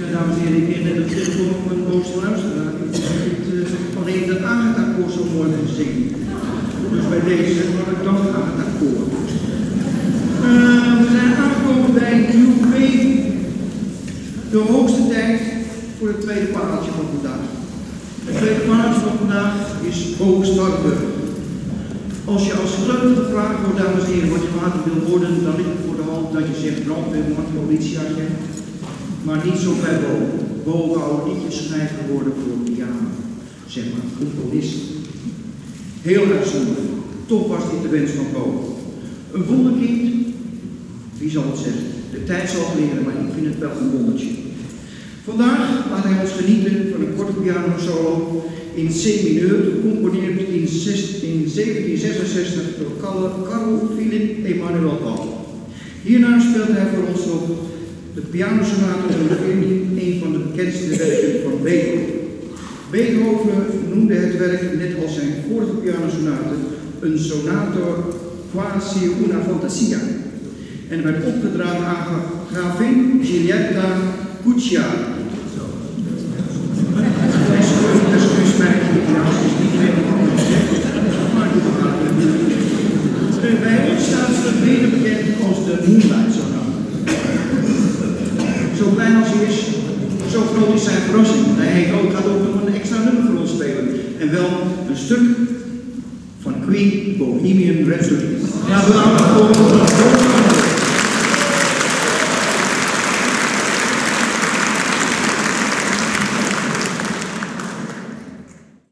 Ja, dames en heren, ik kreeg net een telefoon van een boze luisteraar. Ik vond het uh, alleen dat Agatha-koor zo mooi te zingen. Dus bij deze had ik dan Agatha-koor. Uh, we zijn aangekomen bij nieuw wave. De hoogste tijd voor het tweede pareltje van vandaag. Het tweede pareltje van vandaag is Bo Starburg. Als je als kleuter gevraagd wordt, dames en heren, wat je later wil worden, dan ligt het voor de hand dat je zegt brandweerman, politieagent. Maar niet zo bij Bo. Bo wou liedjes schrijven worden voor piano. Zeg maar, componist. Heel uitzonderlijk. Toch was dit de wens van Bo. Een wonderkind? Wie zal het zeggen? De tijd zal het leren, maar ik vind het wel een wondertje. Vandaag laat hij ons genieten van een korte piano solo in C mineur, gecomponeerd in, 1766 door Carl Philipp Emanuel Bach. Hierna speelt hij voor ons nog de pianosonate nummer 14, een van de bekendste werken van Beethoven. Beethoven noemde het werk, net als zijn vorige pianosonate, een sonato quasi una fantasia. En werd opgedragen aan gravin Giulietta Cuccia. Is is niet meer Bij ons staat ze beter bekend als de Moonlight Sonate. Zo klein als hij is, zo groot is zijn verrassing. Hij ook, gaat ook nog een extra nummer voor ons spelen. En wel een stuk van Queen Bohemian Rhapsody.